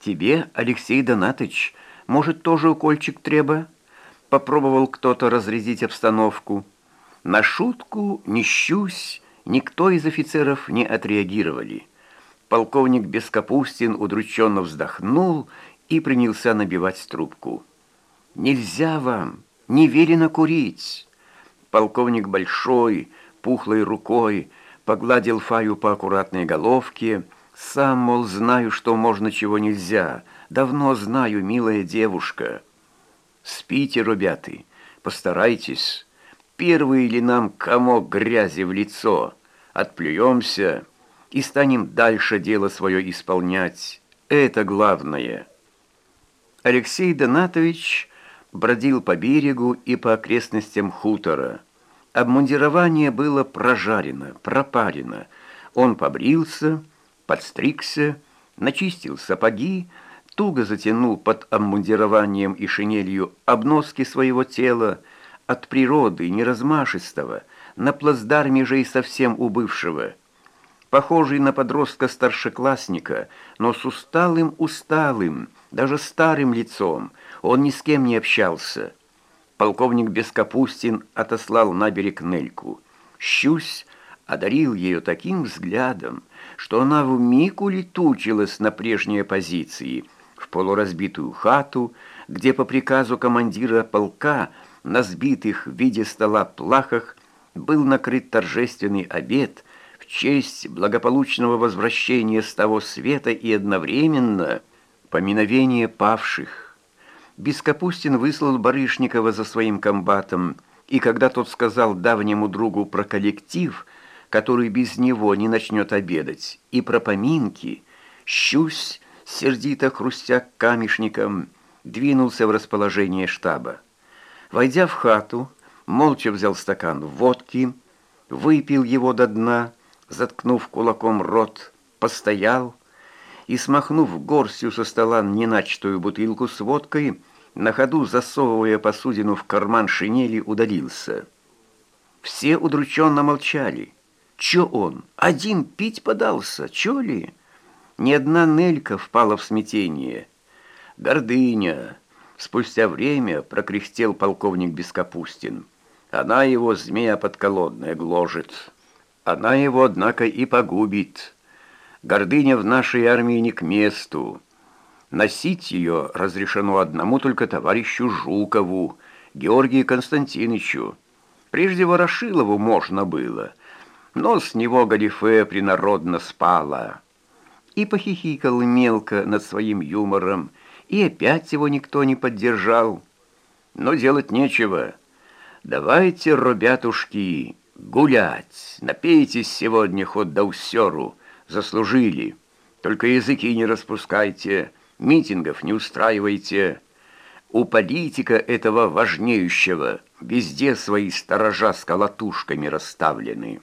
Тебе, Алексей Донатыч, может, тоже укольчик треба?» Попробовал кто-то разрядить обстановку. На шутку «не щусь» никто из офицеров не отреагировали. Полковник Бескапустин удрученно вздохнул и принялся набивать трубку. «Нельзя вам, не велено курить!» Полковник большой, пухлой рукой, погладил Фаю по аккуратной головке. «Сам, мол, знаю, что можно, чего нельзя. Давно знаю, милая девушка». «Спите, ребята, постарайтесь. Первый ли нам комок грязи в лицо? Отплюемся и станем дальше дело свое исполнять. Это главное». Алексей Донатович бродил по берегу и по окрестностям хутора. Обмундирование было прожарено, пропарено. Он побрился, подстригся, начистил сапоги, туго затянул под обмундированием и шинелью обноски своего тела, от природы неразмашистого, на плацдарме же и совсем убывшего. Похожий на подростка-старшеклассника, но с усталым-усталым, даже старым лицом, он ни с кем не общался. Полковник Бескапустин отослал на берег Нельку. Щусь одарил ее таким взглядом, что она вмиг улетучилась на прежние позиции, в полуразбитую хату, где по приказу командира полка на сбитых в виде стола плахах был накрыт торжественный обед в честь благополучного возвращения с того света и одновременно поминовения павших. Бескапустин выслал Барышникова за своим комбатом, и когда тот сказал давнему другу про коллектив, который без него не начнет обедать, и про поминки, щусь, сердито хрустя камешником, двинулся в расположение штаба. Войдя в хату, молча взял стакан водки, выпил его до дна, заткнув кулаком рот, постоял и, смахнув горстью со стола неначатую бутылку с водкой, на ходу, засовывая посудину в карман шинели, удалился. Все удрученно молчали. Чё он? Один пить подался, чё ли? Ни одна Нелька впала в смятение. Гордыня. Спустя время прокряхтел полковник Бескапустин. Она его, змея подколодная, гложет. Она его, однако, и погубит. Гордыня в нашей армии не к месту. Носить ее разрешено одному только товарищу Жукову, Георгию Константиновичу. Прежде Ворошилову можно было, но с него галифе принародно спала. И похихикал мелко над своим юмором, и опять его никто не поддержал. Но делать нечего. Давайте, ребятушки, гулять. Напейтесь сегодня хоть до усеру. Заслужили. Только языки не распускайте митингов не устраивайте. У политика этого важнеющего везде свои сторожа с колотушками расставлены».